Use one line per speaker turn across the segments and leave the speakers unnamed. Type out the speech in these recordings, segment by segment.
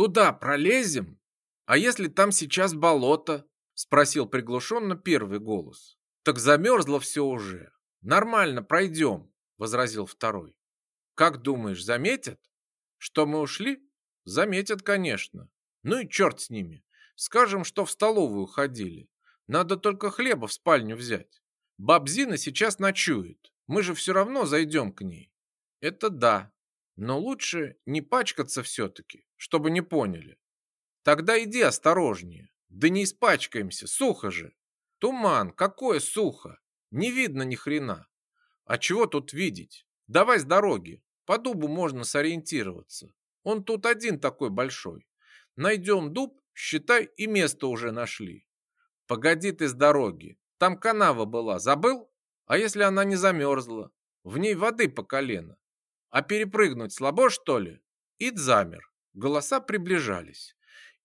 Туда пролезем? А если там сейчас болото? Спросил приглушенно первый голос. Так замерзло все уже. Нормально, пройдем, возразил второй. Как думаешь, заметят? Что мы ушли? Заметят, конечно. Ну и черт с ними. Скажем, что в столовую ходили. Надо только хлеба в спальню взять. Бабзина сейчас ночует. Мы же все равно зайдем к ней. Это да. Но лучше не пачкаться все-таки, чтобы не поняли. Тогда иди осторожнее. Да не испачкаемся, сухо же. Туман, какое сухо. Не видно ни хрена. А чего тут видеть? Давай с дороги. По дубу можно сориентироваться. Он тут один такой большой. Найдем дуб, считай, и место уже нашли. Погоди ты с дороги. Там канава была, забыл? А если она не замерзла? В ней воды по колено. А перепрыгнуть слабо, что ли? Ид замер. Голоса приближались.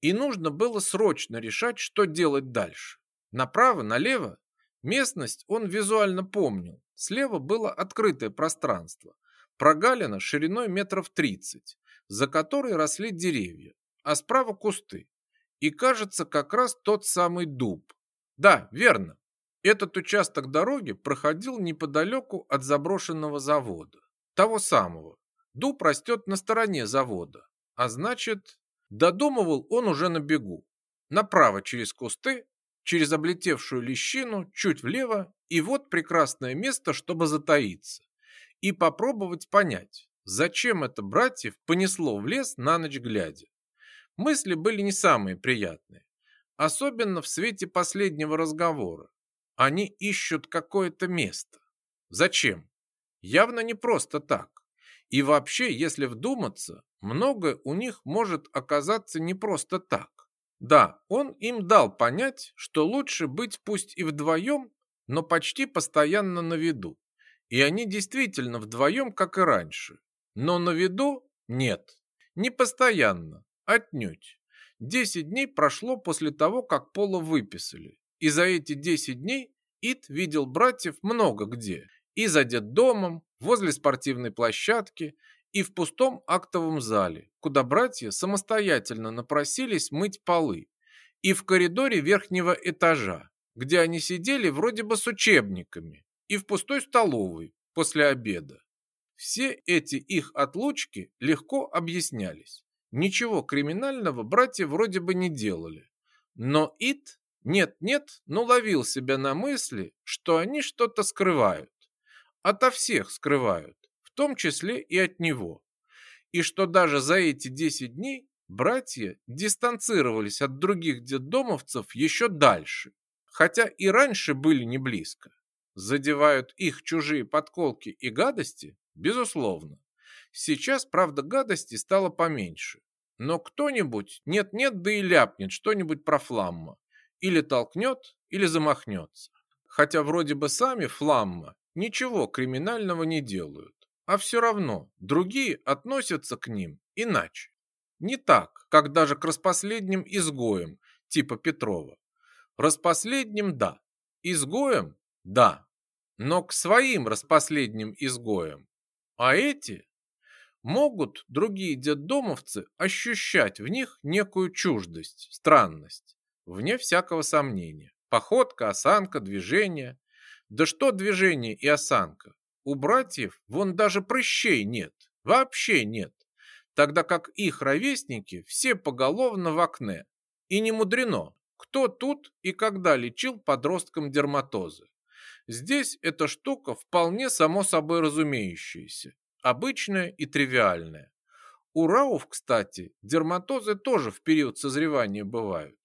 И нужно было срочно решать, что делать дальше. Направо, налево? Местность он визуально помнил. Слева было открытое пространство. Прогалина шириной метров 30, за которой росли деревья, а справа кусты. И кажется, как раз тот самый дуб. Да, верно. Этот участок дороги проходил неподалеку от заброшенного завода. Того самого. Дуб растет на стороне завода. А значит, додумывал он уже на бегу. Направо через кусты, через облетевшую лещину, чуть влево, и вот прекрасное место, чтобы затаиться. И попробовать понять, зачем это братьев понесло в лес на ночь глядя. Мысли были не самые приятные. Особенно в свете последнего разговора. Они ищут какое-то место. Зачем? Явно не просто так. И вообще, если вдуматься, многое у них может оказаться не просто так. Да, он им дал понять, что лучше быть пусть и вдвоем, но почти постоянно на виду. И они действительно вдвоем, как и раньше. Но на виду нет. Не постоянно, отнюдь. Десять дней прошло после того, как Пола выписали. И за эти 10 дней Ит видел братьев много где. И за детдомом, возле спортивной площадки, и в пустом актовом зале, куда братья самостоятельно напросились мыть полы, и в коридоре верхнего этажа, где они сидели вроде бы с учебниками, и в пустой столовой после обеда. Все эти их отлучки легко объяснялись. Ничего криминального братья вроде бы не делали. Но Ит нет-нет, но ловил себя на мысли, что они что-то скрывают. Ото всех скрывают, в том числе и от него. И что даже за эти 10 дней братья дистанцировались от других детдомовцев еще дальше, хотя и раньше были не близко. Задевают их чужие подколки и гадости? Безусловно. Сейчас, правда, гадости стало поменьше. Но кто-нибудь нет-нет, да и ляпнет что-нибудь про Фламма. Или толкнет, или замахнется. Хотя вроде бы сами Фламма ничего криминального не делают. А все равно другие относятся к ним иначе. Не так, как даже к распоследним изгоям, типа Петрова. Распоследним – да. Изгоям – да. Но к своим распоследним изгоям. А эти могут другие детдомовцы ощущать в них некую чуждость, странность. Вне всякого сомнения. Походка, осанка, движение. Да что движение и осанка? У братьев вон даже прыщей нет. Вообще нет. Тогда как их ровесники все поголовно в окне. И не мудрено, кто тут и когда лечил подросткам дерматозы. Здесь эта штука вполне само собой разумеющаяся, обычная и тривиальная. У рауф, кстати, дерматозы тоже в период созревания бывают.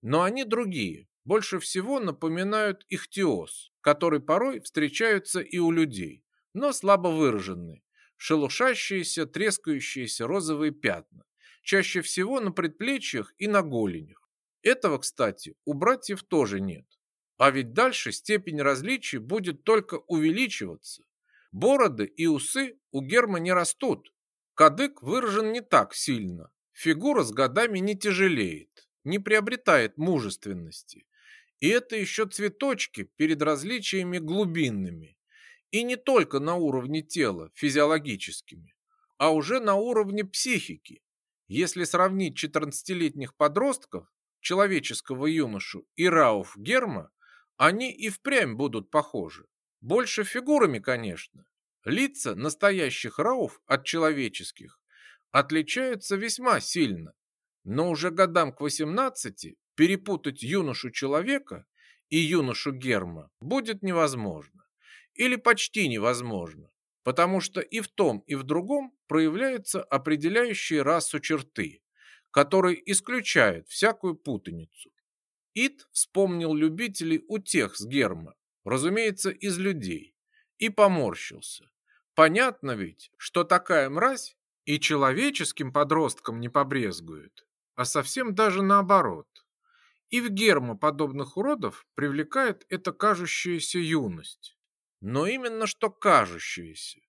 Но они другие, больше всего напоминают ихтиоз, который порой встречаются и у людей, но слабо выраженный, шелушащиеся, трескающиеся розовые пятна, чаще всего на предплечьях и на голенях. Этого, кстати, у братьев тоже нет. А ведь дальше степень различий будет только увеличиваться. Бороды и усы у Герма не растут. Кадык выражен не так сильно. Фигура с годами не тяжелеет не приобретает мужественности. И это еще цветочки перед различиями глубинными. И не только на уровне тела, физиологическими, а уже на уровне психики. Если сравнить 14-летних подростков, человеческого юношу и Рауф Герма, они и впрямь будут похожи. Больше фигурами, конечно. Лица настоящих Рауф от человеческих отличаются весьма сильно. Но уже годам к 18 перепутать юношу человека и юношу Герма будет невозможно. Или почти невозможно, потому что и в том, и в другом проявляются определяющие расу черты, которые исключают всякую путаницу. Ит вспомнил любителей утех с Герма, разумеется, из людей, и поморщился. Понятно ведь, что такая мразь и человеческим подросткам не побрезгует, а совсем даже наоборот. И в Герма подобных уродов привлекает эта кажущаяся юность. Но именно что кажущаяся,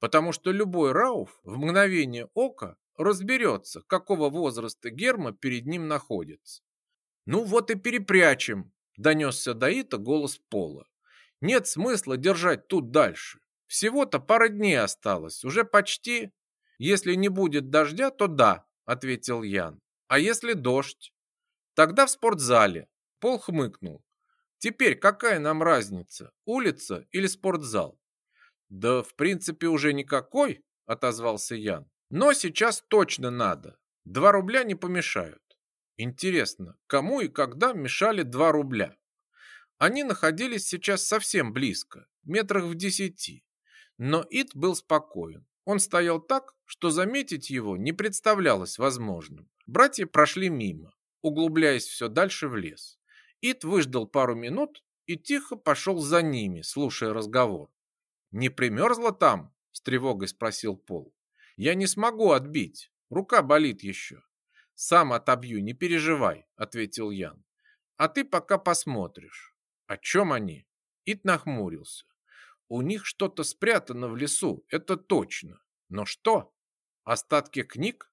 потому что любой Рауф в мгновение ока разберется, какого возраста Герма перед ним находится. «Ну вот и перепрячем», – донесся до Ита голос Пола. «Нет смысла держать тут дальше. Всего-то пара дней осталось, уже почти...» «Если не будет дождя, то да», – ответил Ян. «А если дождь?» «Тогда в спортзале». Пол хмыкнул. «Теперь какая нам разница, улица или спортзал?» «Да, в принципе, уже никакой», – отозвался Ян. «Но сейчас точно надо. Два рубля не помешают». Интересно, кому и когда мешали два рубля? Они находились сейчас совсем близко, метрах в десяти. Но Ит был спокоен. Он стоял так, что заметить его не представлялось возможным. Братья прошли мимо, углубляясь все дальше в лес. Ит выждал пару минут и тихо пошел за ними, слушая разговор. «Не примерзла там?» – с тревогой спросил Пол. «Я не смогу отбить, рука болит еще». «Сам отобью, не переживай», – ответил Ян. «А ты пока посмотришь». «О чем они?» Ит нахмурился. «У них что-то спрятано в лесу, это точно. Но что? Остатки книг?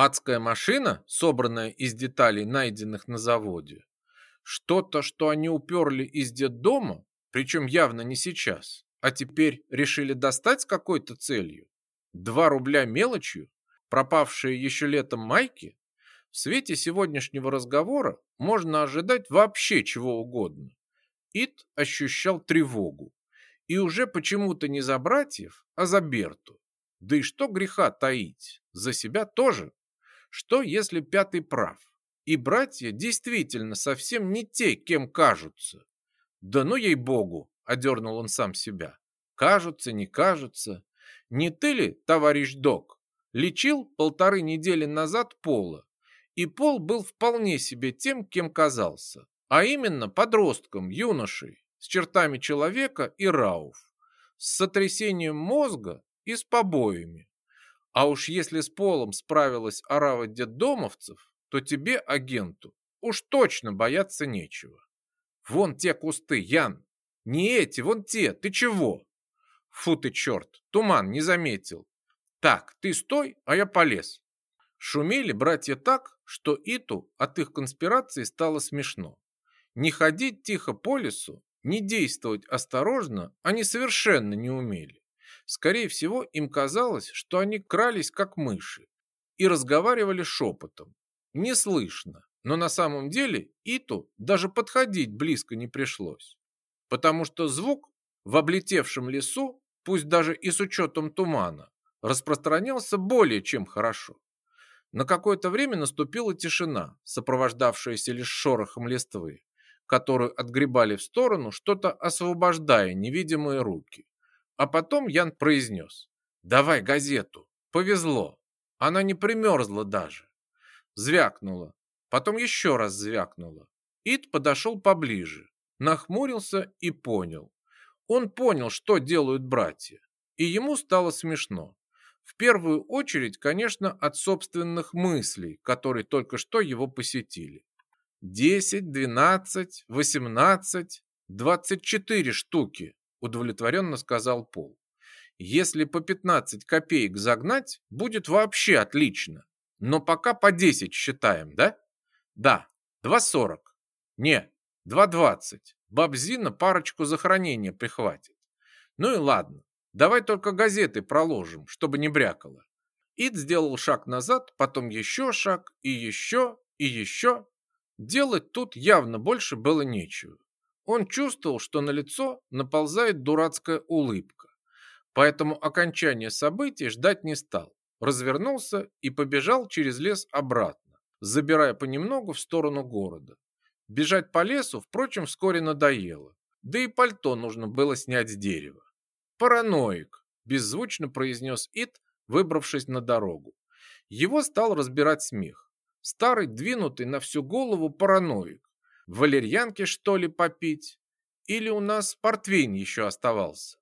Адская машина, собранная из деталей, найденных на заводе? Что-то, что они уперли из детдома, причем явно не сейчас, а теперь решили достать с какой-то целью? Два рубля мелочью? Пропавшие еще летом майки? В свете сегодняшнего разговора можно ожидать вообще чего угодно. Ит ощущал тревогу. И уже почему-то не за братьев, а за Берту. Да и что греха таить? За себя тоже. Что, если пятый прав? И братья действительно совсем не те, кем кажутся. Да ну ей-богу, одернул он сам себя. Кажутся, не кажутся. Не ты ли, товарищ док, лечил полторы недели назад Пола и Пол был вполне себе тем, кем казался, а именно подростком, юношей, с чертами человека и рауф, с сотрясением мозга и с побоями. А уж если с Полом справилась орава детдомовцев, то тебе, агенту, уж точно бояться нечего. Вон те кусты, Ян. Не эти, вон те. Ты чего? Фу ты, черт, туман не заметил. Так, ты стой, а я полез. Шумели братья так, что Иту от их конспирации стало смешно. Не ходить тихо по лесу, не действовать осторожно они совершенно не умели. Скорее всего, им казалось, что они крались как мыши и разговаривали шепотом. Не слышно, но на самом деле Иту даже подходить близко не пришлось. Потому что звук в облетевшем лесу, пусть даже и с учетом тумана, распространялся более чем хорошо. На какое-то время наступила тишина, сопровождавшаяся лишь шорохом листвы, которую отгребали в сторону, что-то освобождая невидимые руки. А потом Ян произнес. «Давай газету. Повезло. Она не примерзла даже». Звякнула. Потом еще раз звякнула. Ид подошел поближе, нахмурился и понял. Он понял, что делают братья. И ему стало смешно. В первую очередь, конечно, от собственных мыслей, которые только что его посетили. 10, 12, 18, 24 штуки, удовлетворенно сказал Пол. Если по 15 копеек загнать, будет вообще отлично. Но пока по 10 считаем, да? Да, 2,40. Не, 2,20. Бабзина парочку за хранение прихватит. Ну и ладно. Давай только газеты проложим, чтобы не брякало. Ид сделал шаг назад, потом еще шаг и еще и еще. Делать тут явно больше было нечего. Он чувствовал, что на лицо наползает дурацкая улыбка. Поэтому окончания событий ждать не стал. Развернулся и побежал через лес обратно, забирая понемногу в сторону города. Бежать по лесу, впрочем, вскоре надоело. Да и пальто нужно было снять с дерева. «Параноик», – беззвучно произнес Ит, выбравшись на дорогу. Его стал разбирать смех. Старый, двинутый на всю голову параноик. Валерьянки, что ли, попить? Или у нас портвейн еще оставался?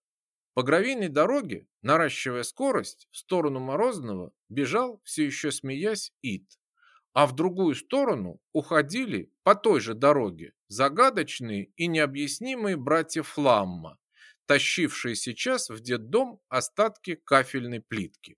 По гравийной дороге, наращивая скорость, в сторону Морозного бежал, все еще смеясь, Ит. А в другую сторону уходили по той же дороге загадочные и необъяснимые братья Фламма, тащившие сейчас в детдом остатки кафельной плитки.